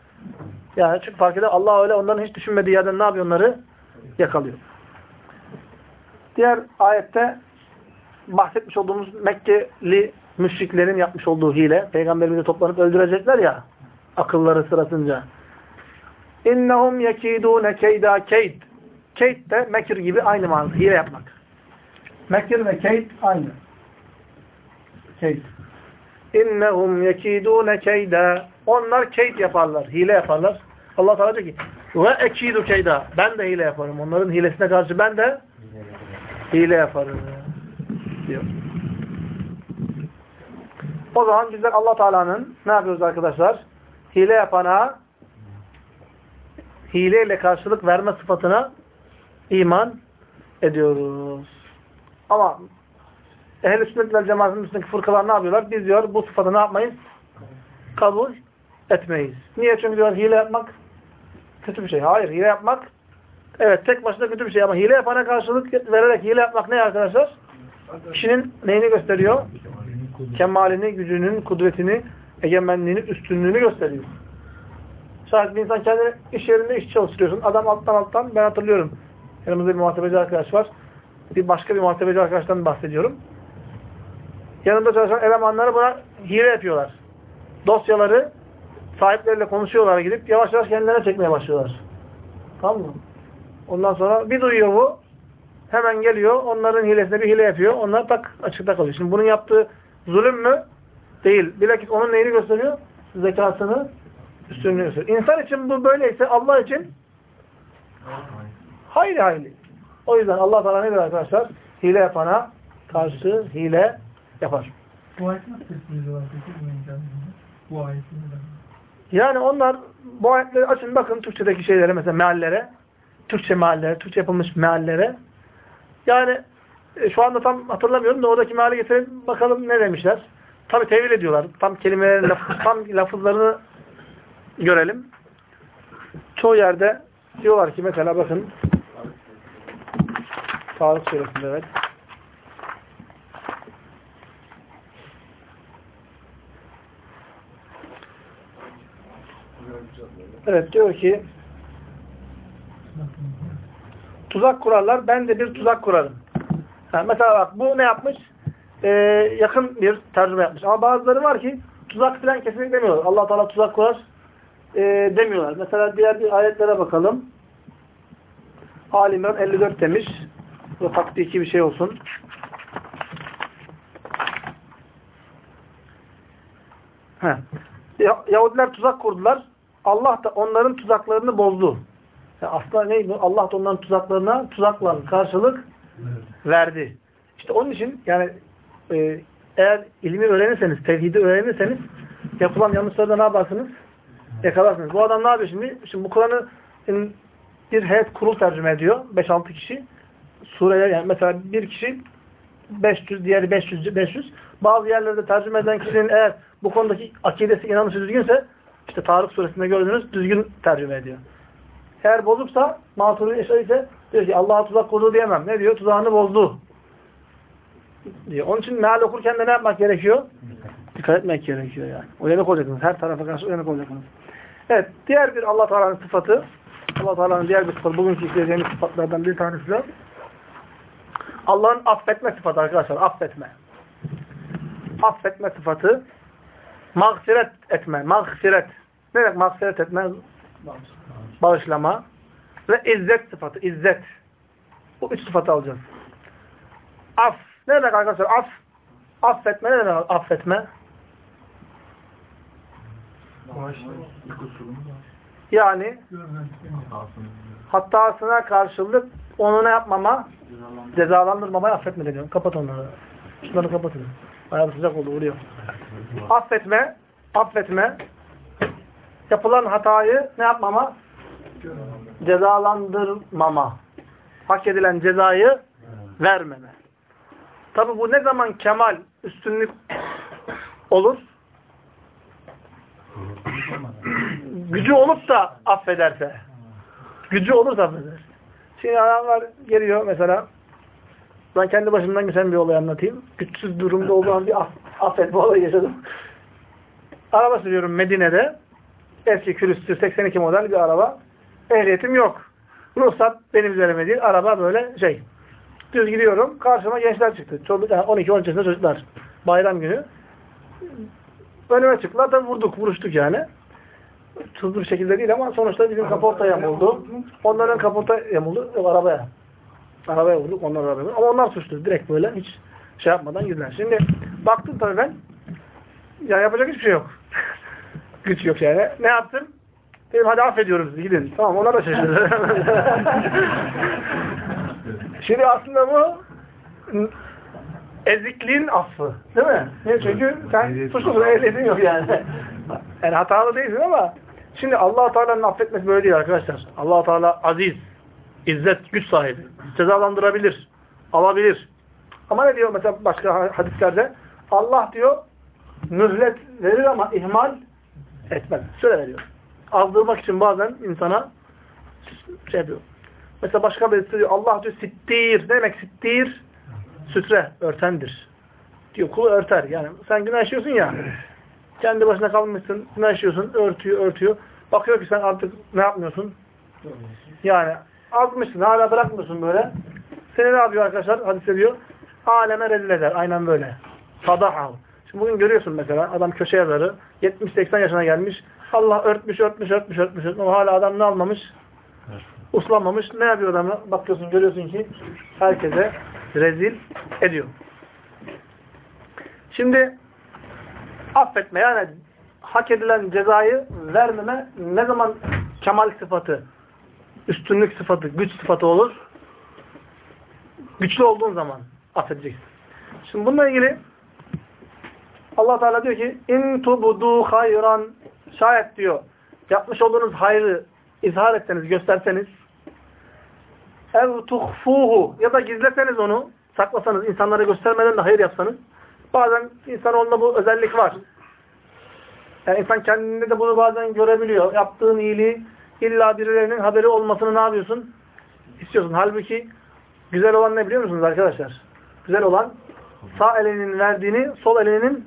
Yani çünkü fark eder Allah öyle onların hiç düşünmediği yerden ne yapıyor onları? Yakalıyor. Diğer ayette bahsetmiş olduğumuz Mekkeli müşriklerin yapmış olduğu hile. Peygamberimizi toplanıp öldürecekler ya akılları sırasınca. İnnehum yekidûne keyda keyd. Keyd de mekir gibi aynı manada. Hile yapmak. Mekir ve keyd aynı. Keyd. İnnehum yekidûne keyda. Onlar keyd yaparlar, hile yaparlar. Allah Teala diyor ki ve ekidu keyda. Ben de hile yaparım. Onların hilesine karşı ben de hile yaparım. Diyor. O zaman bizler Allah Teala'nın ne yapıyoruz arkadaşlar? Hile yapana hileyle karşılık verme sıfatına iman ediyoruz. Ama ehl-i sünnet cemaatinin üstündeki fırkalar ne yapıyorlar? Biz diyor bu sıfatı ne yapmayız? Kabul etmeyiz. Niye? Çünkü diyor hile yapmak kötü bir şey. Hayır hile yapmak evet tek başına kötü bir şey ama hile yapana karşılık vererek hile yapmak ne arkadaşlar? Kişinin neyini gösteriyor? Kemalini, gücünün, kudretini, egemenliğini, üstünlüğünü gösteriyor. Şayet bir insan kendi iş yerinde iş çalıştırıyorsun. Adam alttan alttan ben hatırlıyorum. Yanımızda bir muhasebeci arkadaş var. Bir başka bir muhasebeci arkadaştan bahsediyorum. Yanında çalışan elemanları buna hile yapıyorlar. Dosyaları sahipleriyle konuşuyorlar gidip yavaş yavaş kendilerine çekmeye başlıyorlar. Tamam mı? Ondan sonra bir duyuyor bu. Hemen geliyor. Onların hilesine bir hile yapıyor. Onlar tak açıkta kalıyor. Şimdi bunun yaptığı zulüm mü? Değil. Bilakis onun neyini gösteriyor? Zekasını, üstünlüğünü gösteriyor. İnsan için bu böyleyse Allah için hayli hayli. O yüzden Allah Teala nedir arkadaşlar? Hile yapana karşı hile yapar. Bu ayeti nasıl tespit ediyorlar bu imkanı? Yani onlar bu ayetleri açın bakın Türkçedeki şeylere mesela meallere, Türkçe meallere, Türkçe yapılmış meallere. Yani e, şu anda tam hatırlamıyorum da oradaki meali getirelim bakalım ne demişler. Tabi tevil ediyorlar. Tam kelimelerin laf, (laughs) tam lafızlarını görelim. Çoğu yerde diyorlar ki mesela bakın Tarık suresinde evet. Evet diyor ki tuzak kurarlar. Ben de bir tuzak kurarım. Ha, mesela bak bu ne yapmış? Ee, yakın bir tercüme yapmış. Ama bazıları var ki tuzak filan kesinlikle demiyorlar. allah Teala tuzak kurar e, demiyorlar. Mesela diğer bir ayetlere bakalım. Ali İmran 54 demiş. Bu tatbiki bir şey olsun. Heh. Ya- Yahudiler tuzak kurdular. Allah da onların tuzaklarını bozdu. Ya aslında ne? Allah da onların tuzaklarına tuzakla karşılık verdi. İşte onun için yani e, eğer ilmi öğrenirseniz, tevhidi öğrenirseniz yapılan yanlışları da ne yaparsınız? Yakalarsınız. Bu adam ne yapıyor şimdi? Şimdi bu Kur'an'ı bir heyet kurul tercüme ediyor. 5-6 kişi. Sureler yani mesela bir kişi 500, diğeri 500, 500. Bazı yerlerde tercüme eden kişinin eğer bu konudaki akidesi, inanışı düzgünse işte Tarık suresinde gördüğünüz düzgün tercüme ediyor. Eğer bozuksa, Maturidi Eşari ise diyor ki Allah'a tuzak kurdu diyemem. Ne diyor? Tuzağını bozdu. Diyor. Onun için meal okurken de ne yapmak gerekiyor? Dikkat etmek gerekiyor yani. Uyanık olacaksınız. Her tarafa karşı uyanık olacaksınız. Evet. Diğer bir Allah Teala'nın sıfatı Allah Teala'nın diğer bir sıfatı bugünkü işleyeceğimiz sıfatlardan bir tanesi de Allah'ın affetme sıfatı arkadaşlar. Affetme. Affetme sıfatı mağfiret etme. Mağfiret. Ne demek mağfiret etme? Bağışlama. Ve izzet sıfatı. İzzet. Bu üç sıfatı alacağız. Af. Ne demek arkadaşlar? Af. Affetme. Ne demek affetme? Yani hatasına karşılık onu ne yapmama? Cezalandırmamaya affetme deniyor. Kapat onları. Şunları kapatın. Bayağı sıcak oldu vuruyor. Affetme, affetme. Yapılan hatayı ne yapmama? Cezalandırmama. Hak edilen cezayı vermeme. Tabi bu ne zaman kemal, üstünlük olur? Gücü olup da affederse. Gücü olursa affeder. Şimdi adamlar geliyor mesela ben kendi başımdan geçen bir olay anlatayım. Güçsüz durumda olduğum bir aff affetme olayı yaşadım. Araba sürüyorum Medine'de. Eski külüstür 82 model bir araba. Ehliyetim yok. Ruhsat benim üzerime değil. Araba böyle şey. Düz gidiyorum. Karşıma gençler çıktı. Çocuk, yani 12-13 yaşında çocuklar. Bayram günü. Önüme çıktılar. Tabii vurduk. Vuruştuk yani. Hızlı bir şekilde değil ama sonuçta bizim kaporta yamuldu. Onların kaporta yamuldu. Yok, arabaya. Arabaya vurduk. Onlar arabaya vurduk. Ama onlar suçlu. Direkt böyle hiç şey yapmadan girdiler. Şimdi baktım tabii ben. Ya yapacak hiçbir şey yok. Güç yok yani. Ne yaptım? Dedim hadi affediyoruz gidin. Tamam ona da şaşırdı. (laughs) Şimdi aslında bu ezikliğin affı. Değil mi? Niye? Çünkü sen suçlusun, ehliyetin yok yani. Yani hatalı değilsin ama şimdi allah Teala'nın affetmesi böyle değil arkadaşlar. allah Teala aziz, izzet, güç sahibi. Cezalandırabilir, alabilir. Ama ne diyor mesela başka hadislerde? Allah diyor mühlet verir ama ihmal etmez. Süre veriyor. Azdırmak için bazen insana şey yapıyor. Mesela başka birisi diyor Allah diyor sittir. Ne demek sittir? Sütre, örtendir. Diyor kulu örter. Yani sen günah ya. Kendi başına kalmışsın, günah örtüyor, örtüyor. Bakıyor ki sen artık ne yapmıyorsun? Yani azmışsın, hala bırakmıyorsun böyle. Seni ne yapıyor arkadaşlar? Hadise diyor. Aleme rezil eder. Aynen böyle. Sadahav. Şimdi bugün görüyorsun mesela adam köşe yazarı 70-80 yaşına gelmiş. Allah örtmüş, örtmüş, örtmüş, örtmüş, örtmüş. Ama hala adam ne almamış? Uslanmamış. Ne yapıyor adamı? Bakıyorsun, görüyorsun ki herkese rezil ediyor. Şimdi affetme yani hak edilen cezayı vermeme ne zaman kemal sıfatı, üstünlük sıfatı, güç sıfatı olur? Güçlü olduğun zaman affedeceksin. Şimdi bununla ilgili Allah Teala diyor ki in tubudu hayran şayet diyor yapmış olduğunuz hayrı izhar etseniz, gösterseniz ev tuhfuhu ya da gizleseniz onu saklasanız, insanlara göstermeden de hayır yapsanız bazen insanoğlunda bu özellik var. Yani insan kendinde de bunu bazen görebiliyor. Yaptığın iyiliği illa birilerinin haberi olmasını ne yapıyorsun? İstiyorsun. Halbuki güzel olan ne biliyor musunuz arkadaşlar? Güzel olan sağ elinin verdiğini sol elinin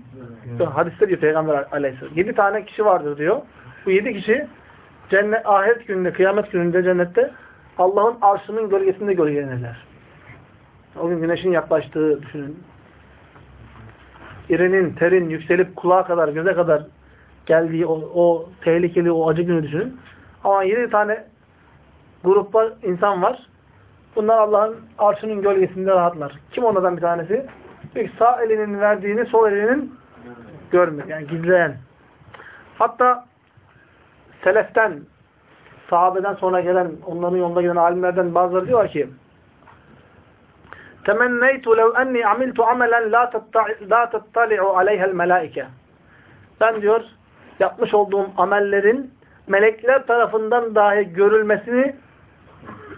hadiste diyor Peygamber aleyhisselam. Yedi tane kişi vardır diyor. Bu yedi kişi cennet, ahiret gününde, kıyamet gününde cennette Allah'ın arşının gölgesinde gölgelenirler. O gün güneşin yaklaştığı düşünün. İrinin, terin yükselip kulağa kadar, göze kadar geldiği o, o tehlikeli, o acı günü düşünün. Ama yedi tane grupta insan var. Bunlar Allah'ın arşının gölgesinde rahatlar. Kim onlardan bir tanesi? Bir sağ elinin verdiğini sol elinin görmüyor. Yani gizleyen. Hatta seleften, sahabeden sonra gelen, onların yolunda giden alimlerden bazıları diyorlar ki temenneytu lev enni amiltu amelen la tettali'u aleyhel melaike. Ben diyor yapmış olduğum amellerin melekler tarafından dahi görülmesini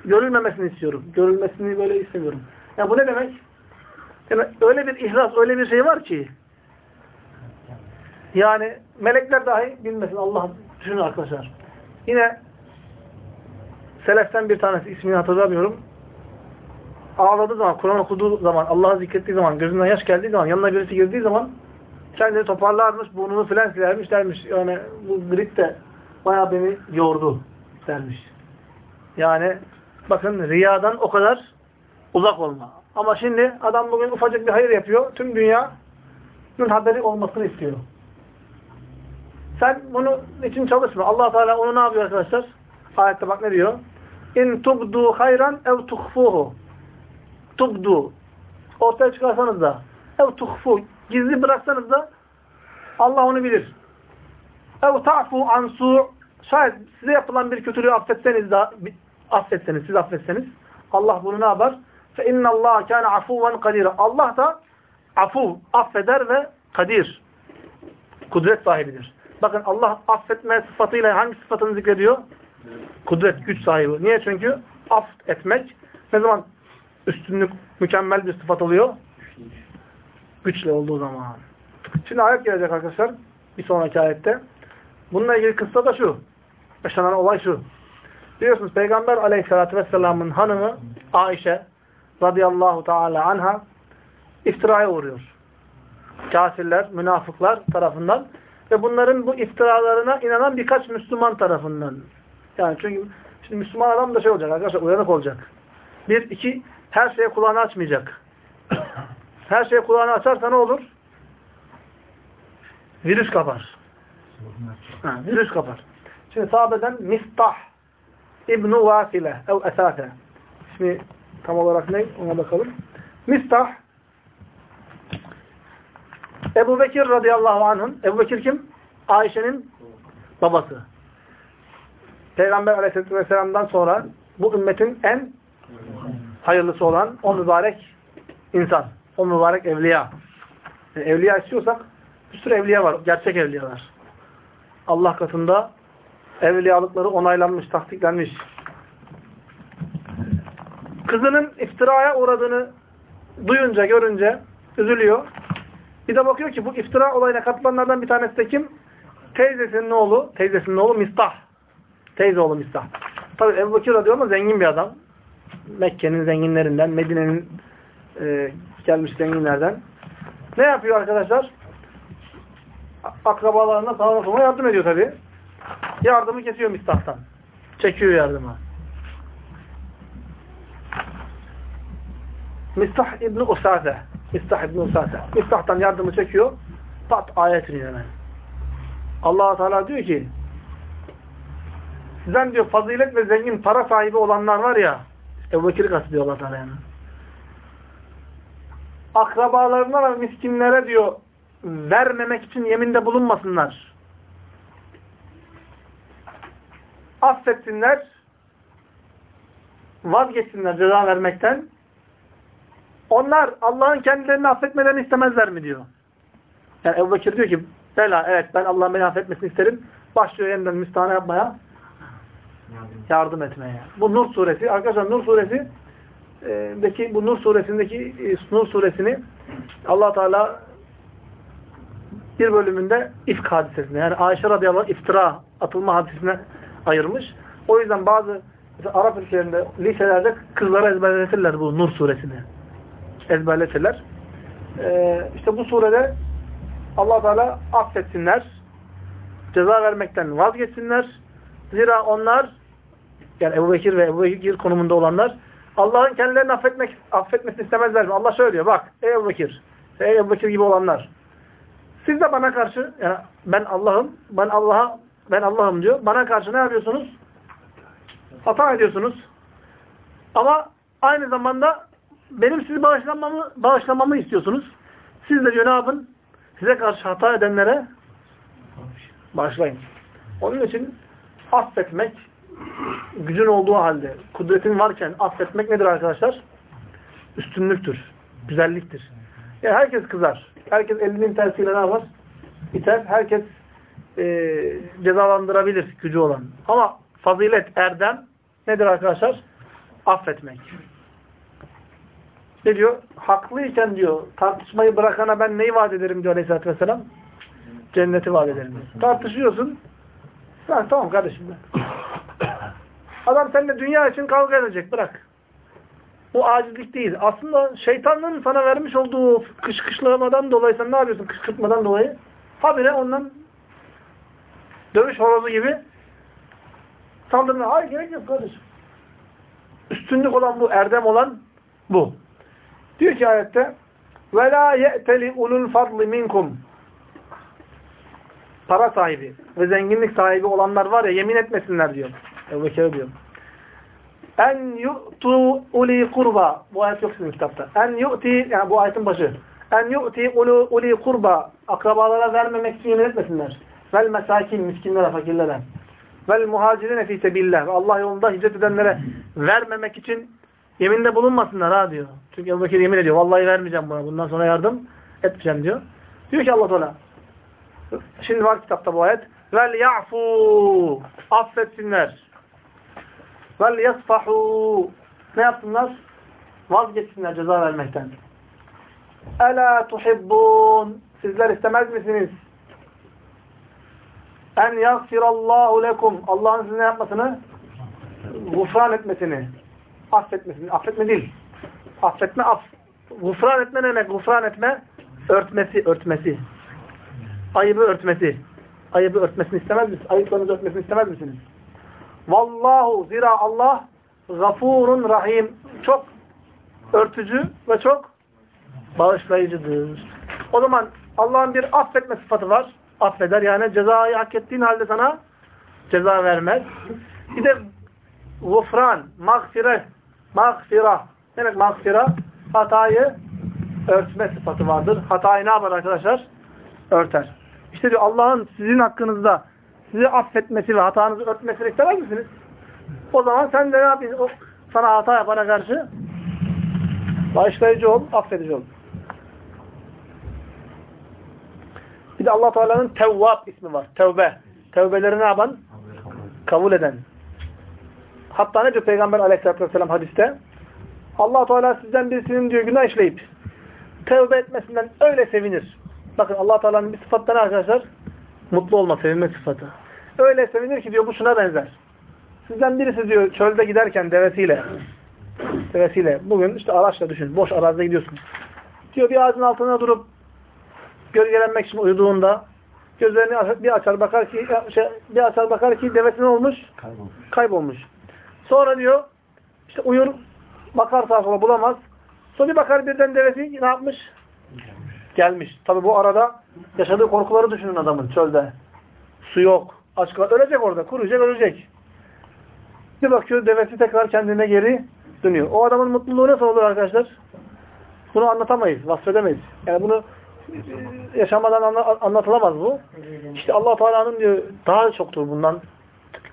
görülmemesini istiyorum. Görülmesini böyle istemiyorum. Ya bu ne demek? Demek öyle bir ihlas, öyle bir şey var ki yani melekler dahi bilmesin Allah düşünün arkadaşlar. Yine Seleften bir tanesi ismini hatırlamıyorum. Ağladığı zaman, Kur'an okuduğu zaman, Allah'ı zikrettiği zaman, gözünden yaş geldiği zaman, yanına birisi girdiği zaman kendini toparlarmış, burnunu filan silermiş dermiş. Yani bu grip de bayağı beni yordu dermiş. Yani bakın riyadan o kadar uzak olma. Ama şimdi adam bugün ufacık bir hayır yapıyor. Tüm dünyanın haberi olmasını istiyor. Sen bunu için çalışma. allah Teala onu ne yapıyor arkadaşlar? Ayette bak ne diyor? İn tubdu hayran ev tuhfuhu. Tubdu. Ortaya çıkarsanız da ev tuhfu. Gizli bıraksanız da Allah onu bilir. Ev ta'fu ansu. Şayet size yapılan bir kötülüğü affetseniz de affetseniz, siz affetseniz Allah bunu ne yapar? Fe innallaha kana afuven kadira. Allah da afu, affeder ve kadir. Kudret sahibidir. Bakın Allah affetme sıfatıyla hangi sıfatını zikrediyor? Kudret, güç sahibi. Niye? Çünkü aff etmek ne zaman üstünlük, mükemmel bir sıfat oluyor? Güçle olduğu zaman. Şimdi ayet gelecek arkadaşlar. Bir sonraki ayette. Bununla ilgili kıssa da şu. Yaşanan olay şu. Biliyorsunuz Peygamber aleyhissalatü vesselamın hanımı Ayşe radıyallahu teala anha iftiraya uğruyor. Kafirler, münafıklar tarafından ve bunların bu iftiralarına inanan birkaç Müslüman tarafından. Yani çünkü şimdi Müslüman adam da şey olacak arkadaşlar uyanık olacak. Bir, iki, her şeye kulağını açmayacak. (coughs) Her şeye kulağını açarsa ne olur? Virüs kapar. Ha, virüs kapar. Şimdi sahabeden Mistah İbn-i Vasile ev tam olarak ne? Ona bakalım. Mistah Ebu Bekir radıyallahu anh'ın Ebu Bekir kim? Ayşe'nin babası. Peygamber aleyhisselatü vesselam'dan sonra bu ümmetin en hayırlısı olan o mübarek insan. O mübarek evliya. Yani evliya istiyorsak bir sürü evliya var. Gerçek evliyalar. Allah katında evliyalıkları onaylanmış, tasdiklenmiş. Kızının iftiraya uğradığını duyunca, görünce üzülüyor. Bir de bakıyor ki bu iftira olayına katılanlardan bir tanesi de kim? Teyzesinin oğlu, teyzesinin oğlu Mistah. Teyze oğlu Mistah. Tabi Ebu Bekir radıyallahu anh zengin bir adam. Mekke'nin zenginlerinden, Medine'nin e, gelmiş zenginlerden. Ne yapıyor arkadaşlar? Akrabalarına soluna yardım ediyor tabi. Yardımı kesiyor Mistah'tan. Çekiyor yardımı. Mistah İbni Usase. Mistah İbni Usase. Mistah'tan yardımı çekiyor. Pat ayet iniyor hemen. allah Teala diyor ki sizden diyor fazilet ve zengin para sahibi olanlar var ya Ebu Bekir'i kastediyor allah Teala yani. Akrabalarına ve miskinlere diyor vermemek için yeminde bulunmasınlar. Affetsinler vazgeçsinler ceza vermekten onlar Allah'ın kendilerini affetmelerini istemezler mi diyor. Yani Ebu Bekir diyor ki bela evet ben Allah'ın beni affetmesini isterim. Başlıyor yeniden müstahane yapmaya yardım etmeye. Bu Nur suresi. Arkadaşlar Nur suresi deki bu Nur suresindeki Nur suresini Allah Teala bir bölümünde ifk hadisesine yani Ayşe radıyallahu anh iftira atılma hadisesine ayırmış. O yüzden bazı Arap ülkelerinde liselerde kızlara ezberletirler bu Nur suresini ezberletirler. Ee, işte bu surede allah Teala affetsinler, ceza vermekten vazgeçsinler. Zira onlar, yani Ebu Bekir ve Ebu Bekir konumunda olanlar, Allah'ın kendilerini affetmek, affetmesini istemezler? Allah şöyle diyor, bak ey Ebu Bekir, ey Ebu Bekir gibi olanlar, siz de bana karşı, yani ben Allah'ım, ben Allah'a, ben Allah'ım diyor, bana karşı ne yapıyorsunuz? Hata ediyorsunuz. Ama aynı zamanda benim sizi bağışlamamı, bağışlamamı istiyorsunuz. Siz de diyor ne? Size karşı hata edenlere bağışlayın. Onun için affetmek gücün olduğu halde, kudretin varken affetmek nedir arkadaşlar? Üstünlüktür. Güzelliktir. Yani herkes kızar. Herkes elinin tersiyle ne yapar? İter. Herkes e, cezalandırabilir gücü olan. Ama fazilet, erdem nedir arkadaşlar? Affetmek. Ne diyor? Haklıyken diyor tartışmayı bırakana ben neyi vaat ederim diyor Aleyhisselatü Vesselam? Cenneti vaat ederim diyor. Tartışıyorsun. Ha, tamam kardeşim. Adam seninle dünya için kavga edecek. Bırak. Bu acizlik değil. Aslında şeytanın sana vermiş olduğu kışkışlamadan dolayı sen ne yapıyorsun? Kışkırtmadan dolayı. Habire ondan dövüş horozu gibi saldırına. Hayır gerek yok kardeşim. Üstünlük olan bu, erdem olan bu. Diyor ki ayette ve la ye'teli ulul fadli minkum para sahibi ve zenginlik sahibi olanlar var ya yemin etmesinler diyor. Ebu Bekir diyor. En yu'tu uli kurba. Bu ayet yok sizin kitapta. En yu'ti, yani bu ayetin başı. En yu'ti ulu, uli kurba. Akrabalara vermemek için yemin etmesinler. Vel mesakin, miskinlere, fakirlere. Vel muhacirine fi sebillah. Allah yolunda hicret edenlere vermemek için Yeminde bulunmasınlar ha diyor. Çünkü Ebu Bekir yemin ediyor. Vallahi vermeyeceğim buna. Bundan sonra yardım etmeyeceğim diyor. Diyor ki Allah Teala. Şimdi var kitapta bu ayet. Vel ya'fu. Affetsinler. Vel yasfahu. Ne yapsınlar? Vazgeçsinler ceza vermekten. Ela tuhibbun. Sizler istemez misiniz? En yagfirallahu lekum. Allah'ın size ne yapmasını? Gufran etmesini affetmesini. Affetme değil. Affetme af. Gufran etme ne demek? Gufran etme örtmesi, örtmesi. Ayıbı örtmesi. Ayıbı örtmesini istemez misiniz? Ayıplarınızı örtmesini istemez misiniz? Vallahu zira Allah gafurun rahim. Çok örtücü ve çok bağışlayıcıdır. O zaman Allah'ın bir affetme sıfatı var. Affeder. Yani cezayı hak ettiğin halde sana ceza vermez. Bir de gufran, mağfiret, mağfira. Ne demek mağfira? Hatayı örtme sıfatı vardır. Hatayı ne yapar arkadaşlar? Örter. İşte diyor Allah'ın sizin hakkınızda sizi affetmesi ve hatanızı örtmesini istemez misiniz? O zaman sen de ne yapıyorsun? O sana hata yapana karşı bağışlayıcı ol, affedici ol. Bir de allah Teala'nın Tevvab ismi var. Tevbe. Tevbeleri ne yapan? Kabul eden. Hatta ne diyor Peygamber aleyhissalatü vesselam hadiste? allah Teala sizden birisinin diyor günah işleyip tevbe etmesinden öyle sevinir. Bakın allah Teala'nın bir sıfatları arkadaşlar mutlu olma, sevinme sıfatı. Öyle sevinir ki diyor bu şuna benzer. Sizden birisi diyor çölde giderken devesiyle devesiyle bugün işte araçla düşün. Boş arazide gidiyorsun. Diyor bir ağacın altına durup gölgelenmek için uyuduğunda gözlerini bir açar bakar ki şey, bir açar bakar ki devesi ne olmuş? Kaybolmuş. Kaybolmuş. Sonra diyor işte uyur bakar sağa bulamaz. Sonra bir bakar birden devesi ne yapmış? Gelmiş. Tabi bu arada yaşadığı korkuları düşünün adamın çölde. Su yok. Aç kal- Ölecek orada. Kuruyacak ölecek. Bir bakıyor devesi tekrar kendine geri dönüyor. O adamın mutluluğu nasıl olur arkadaşlar? Bunu anlatamayız. Vasfedemeyiz. Yani bunu e, yaşamadan anla- anlatılamaz bu. İşte allah Teala'nın diyor daha çoktur bundan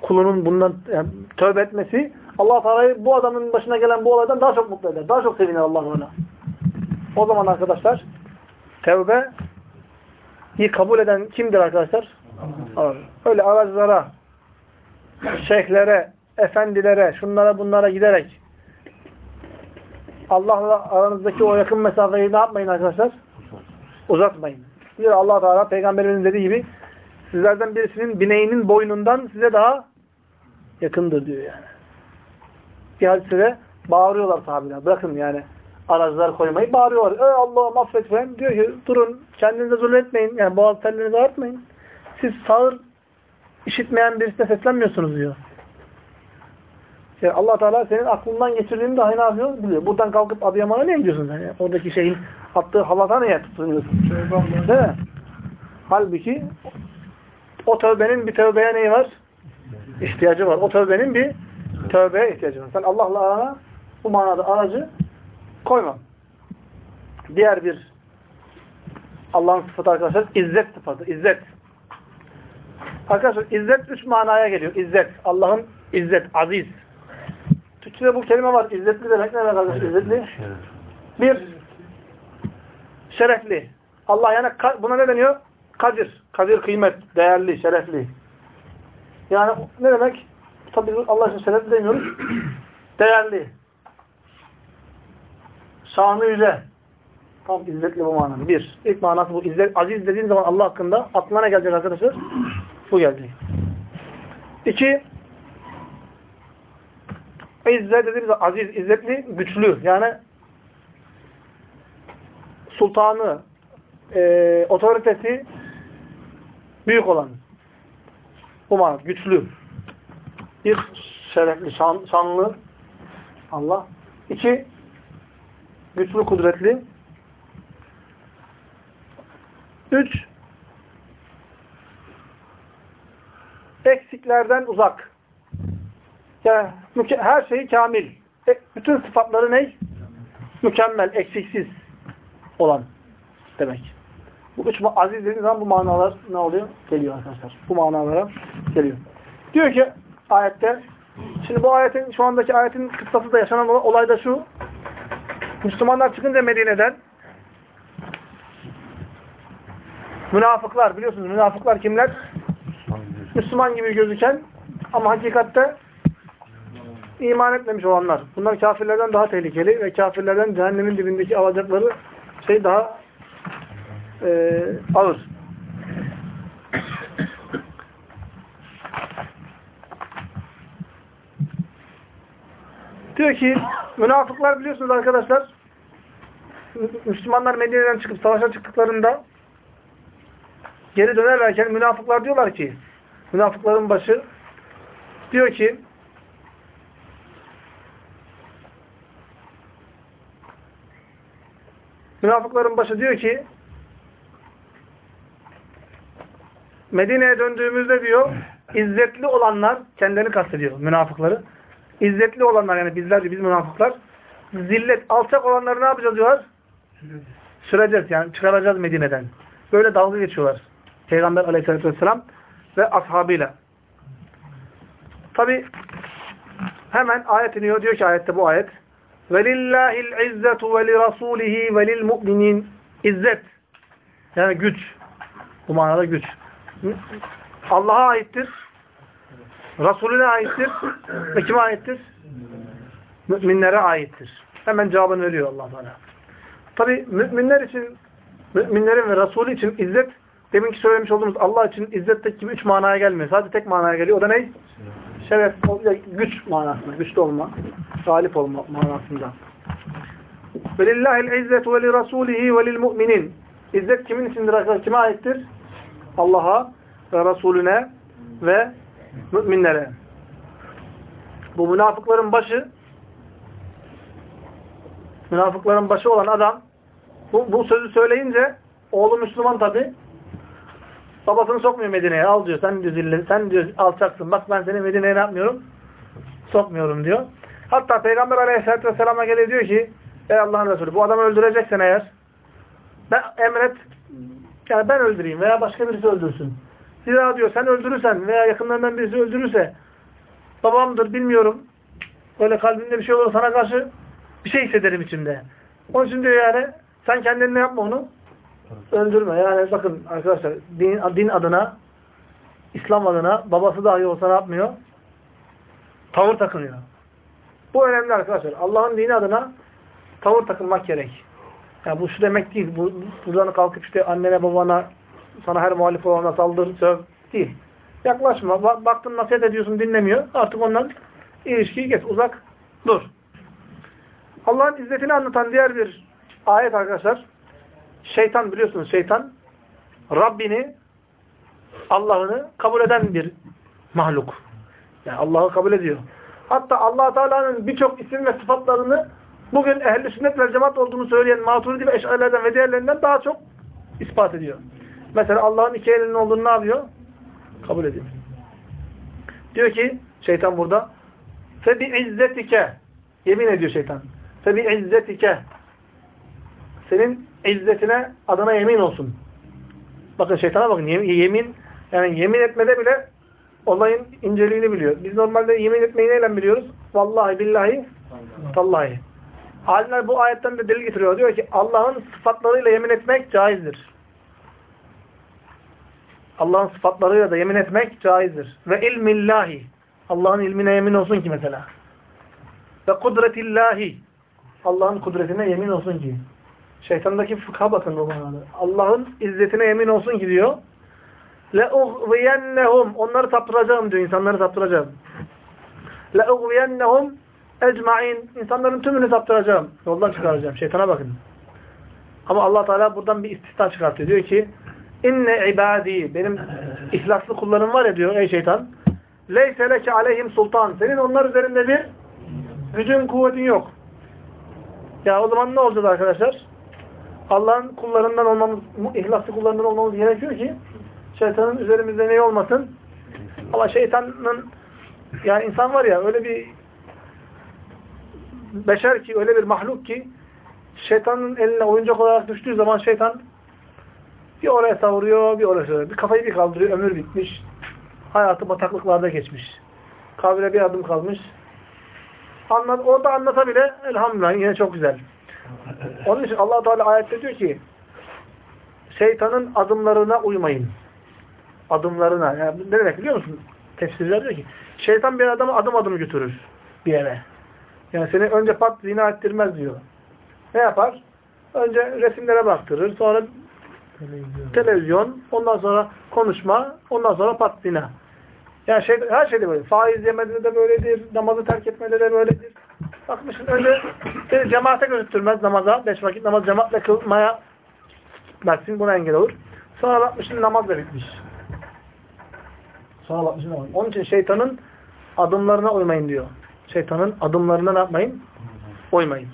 kulunun bundan yani, tövbe etmesi allah Teala'yı bu adamın başına gelen bu olaydan daha çok mutlu eder. Daha çok sevinir allah Teala. O zaman arkadaşlar tevbe iyi kabul eden kimdir arkadaşlar? Öyle aracılara, şeyhlere, efendilere, şunlara bunlara giderek Allah'la aranızdaki o yakın mesafeyi ne yapmayın arkadaşlar? Uzatmayın. Diyor allah Teala peygamberimizin dediği gibi sizlerden birisinin bineğinin boynundan size daha yakındır diyor yani. Bir hadisede bağırıyorlar sahabeler. Bırakın yani aracılar koymayı bağırıyorlar. Ey Allah'ım affet falan. Diyor ki durun kendinize zulmetmeyin. Yani boğaz tellerinizi ağırtmayın. Siz sağır işitmeyen birisine seslenmiyorsunuz diyor. Yani allah Teala senin aklından geçirdiğini dahi ne yapıyor? Biliyor. Buradan kalkıp Adıyaman'a niye gidiyorsun sen? Yani? Oradaki şeyin attığı halata niye tutunuyorsun? Değil mi? Halbuki o tövbenin bir tövbeye neyi var? İhtiyacı var. O tövbenin bir tövbeye ihtiyacı var. Sen Allah'la arana bu manada aracı koyma. Diğer bir Allah'ın sıfatı arkadaşlar izzet sıfatı. İzzet. Arkadaşlar izzet üç manaya geliyor. İzzet. Allah'ın izzet. Aziz. Türkçe'de bu kelime var. İzzetli demek ne demek arkadaşlar? İzzetli. Bir, şerefli. Allah yani buna ne deniyor? Kadir. Kadir kıymet. Değerli, şerefli. Yani ne demek? Tabii Allah için şerefli demiyoruz. (clears throat) Değerli. Şanı yüce. Tam izzetli bu manada. Bir. İlk manası bu. İzzet, aziz dediğin zaman Allah hakkında aklına ne gelecek arkadaşlar? Bu geldi. İki. İzzet dediğimiz aziz, izzetli, güçlü. Yani sultanı, e, otoritesi büyük olan. Manada güçlü. Bir şerefli, şan, şanlı Allah. İki güçlü, kudretli. Üç eksiklerden uzak. Yani her şeyi kamil. E, bütün sıfatları ne? Mükemmel, eksiksiz olan demek. Bu üç aziz dediğiniz zaman bu manalar ne oluyor? Geliyor arkadaşlar. Bu manalara geliyor. Diyor ki ayette şimdi bu ayetin şu andaki ayetin kıssası da yaşanan ol- olay da şu. Müslümanlar çıkınca Medine'den münafıklar biliyorsunuz münafıklar kimler? Müslüman gibi gözüken ama hakikatte iman etmemiş olanlar. Bunlar kafirlerden daha tehlikeli ve kafirlerden cehennemin dibindeki alacakları şey daha e, ağır. Diyor ki münafıklar biliyorsunuz arkadaşlar Mü- Müslümanlar Medine'den çıkıp savaşa çıktıklarında geri dönerlerken münafıklar diyorlar ki münafıkların başı diyor ki münafıkların başı diyor ki Medine'ye döndüğümüzde diyor izzetli olanlar kendilerini kastediyor münafıkları. İzzetli olanlar yani bizler biz münafıklar zillet alçak olanları ne yapacağız diyorlar? Süreceğiz yani çıkaracağız Medine'den. Böyle dalga geçiyorlar. Peygamber aleyhissalatü vesselam ve ashabıyla. Tabi hemen ayet iniyor. Diyor ki ayette bu ayet. وَلِلَّهِ الْعِزَّةُ وَلِرَسُولِهِ وَلِلْمُؤْمِنِينَ İzzet. Yani güç. Bu manada güç. Allah'a aittir. Resulüne aittir. Ve kime aittir? Müminlere aittir. Hemen cevabını veriyor allah Teala. Tabi müminler için, müminlerin ve Resulü için izzet, deminki söylemiş olduğumuz Allah için izzetteki gibi üç manaya gelmiyor. Sadece tek manaya geliyor. O da ne? Şeref, güç manasında. Güçlü olma, galip olma manasında. وَلِلَّهِ الْعِزَّةُ وَلِرَسُولِهِ وَلِلْمُؤْمِنِينَ İzzet kimin içindir arkadaşlar? Kime aittir? Allah'a ve Resulüne ve müminlere. Bu münafıkların başı münafıkların başı olan adam bu, bu sözü söyleyince oğlu Müslüman tabi babasını sokmuyor Medine'ye. Al diyor. Sen diyor, zilli, sen diyor alçaksın. Bak ben seni Medine'ye ne yapmıyorum? Sokmuyorum diyor. Hatta Peygamber Aleyhisselatü Vesselam'a geliyor diyor ki Ey Allah'ın Resulü bu adamı öldüreceksen eğer ben emret yani ben öldüreyim veya başka birisi öldürsün. Zira diyor sen öldürürsen veya yakınlarından birisi öldürürse babamdır bilmiyorum. Böyle kalbimde bir şey olur sana karşı bir şey hissederim içimde. Onun için diyor yani sen kendini ne yapma onu? Öldürme. Yani bakın arkadaşlar din, din adına İslam adına babası dahi olsa ne yapmıyor? Tavır takınıyor. Bu önemli arkadaşlar. Allah'ın dini adına tavır takınmak gerek. Ya bu şu demek değil. Bu, buradan kalkıp işte annene babana sana her muhalif olana saldır, söv değil. Yaklaşma. Ba baktın nasihat ediyorsun dinlemiyor. Artık ondan ilişkiyi kes. Uzak dur. Allah'ın izzetini anlatan diğer bir ayet arkadaşlar. Şeytan biliyorsunuz şeytan Rabbini Allah'ını kabul eden bir mahluk. Yani Allah'ı kabul ediyor. Hatta allah Teala'nın birçok isim ve sıfatlarını bugün ehl-i sünnet ve cemaat olduğunu söyleyen Maturidi ve Eş'arilerden ve diğerlerinden daha çok ispat ediyor. Mesela Allah'ın iki elinin olduğunu ne yapıyor? Kabul ediyor. Diyor ki şeytan burada فَبِعِزَّتِكَ Yemin ediyor şeytan. فَبِعِزَّتِكَ Senin izzetine adına yemin olsun. Bakın şeytana bakın. Yemin yani yemin etmede bile olayın inceliğini biliyor. Biz normalde yemin etmeyi neyle biliyoruz? Vallahi billahi tallahi. Alimler bu ayetten de delil getiriyor. Diyor ki Allah'ın sıfatlarıyla yemin etmek caizdir. Allah'ın sıfatlarıyla da yemin etmek caizdir. Ve ilmillahi. Allah'ın ilmine yemin olsun ki mesela. Ve kudretillahi. Allah'ın kudretine yemin olsun ki. Şeytandaki fıkha bakın o manada. Allah'ın izzetine yemin olsun ki diyor. لَاُغْوِيَنَّهُمْ Onları taptıracağım diyor. insanları taptıracağım. لَاُغْوِيَنَّهُمْ ecmain insanların tümünü saptıracağım. Yoldan çıkaracağım. Şeytana bakın. Ama Allah Teala buradan bir istisna çıkartıyor. Diyor ki inne ibadi benim ihlaslı kullarım var ya diyor ey şeytan. Leyse leke aleyhim sultan. Senin onlar üzerinde bir gücün kuvvetin yok. Ya o zaman ne olacak arkadaşlar? Allah'ın kullarından olmamız, ihlaslı kullarından olmamız gerekiyor ki şeytanın üzerimizde ne olmasın? Ama şeytanın yani insan var ya öyle bir beşer ki öyle bir mahluk ki şeytanın eline oyuncak olarak düştüğü zaman şeytan bir oraya savuruyor, bir oraya savuruyor. Bir kafayı bir kaldırıyor, ömür bitmiş. Hayatı bataklıklarda geçmiş. Kabire bir adım kalmış. Anlat, orada anlata bile elhamdülillah yine çok güzel. Onun için allah Teala ayette diyor ki şeytanın adımlarına uymayın. Adımlarına. Yani ne demek biliyor musun? Tefsirler diyor ki şeytan bir adamı adım adım götürür bir yere. Yani seni önce pat zina ettirmez diyor. Ne yapar? Önce resimlere baktırır. Sonra televizyon, televizyon ondan sonra konuşma, ondan sonra pat zina. Yani şey, her şeyde böyle. Faiz yemede de böyledir. Namazı terk etmede de böyledir. Bakmışsın önce seni cemaate götürmez namaza. Beş vakit namaz cemaatle kılmaya baksın buna engel olur. Sonra bakmışsın namaz da bitmiş. Sonra bakmışsın namaz. Onun için şeytanın adımlarına uymayın diyor. Şeytanın adımlarına ne yapmayın? Uymayın.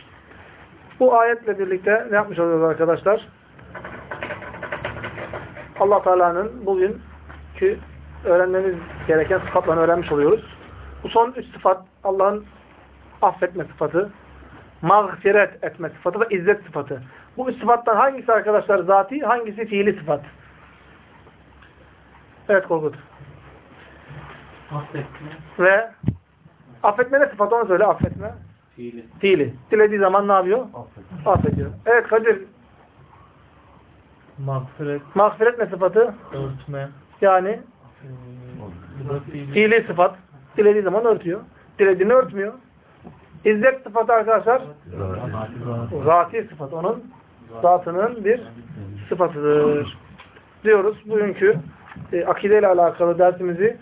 Bu ayetle birlikte ne yapmış oluyoruz arkadaşlar? Allah Teala'nın bugünkü öğrenmemiz gereken sıfatlarını öğrenmiş oluyoruz. Bu son üç sıfat Allah'ın affetme sıfatı, mağfiret etme sıfatı ve izzet sıfatı. Bu üç sıfattan hangisi arkadaşlar zati, hangisi fiili sıfat? Evet Korkut. Affetme. Ve affetme ne sıfat onu söyle affetme. Fiili. Fiili. Dilediği zaman ne yapıyor? Affet. Affediyor. Evet Kadir. Mağfiret, Mağfiret ne sıfatı? örtme, Yani fiili. fiili sıfat. Dilediği zaman örtüyor. Dilediğini örtmüyor. İzzet sıfatı arkadaşlar zati sıfat. Onun zatının bir sıfatıdır. Diyoruz. Bugünkü e, akideyle alakalı dersimizi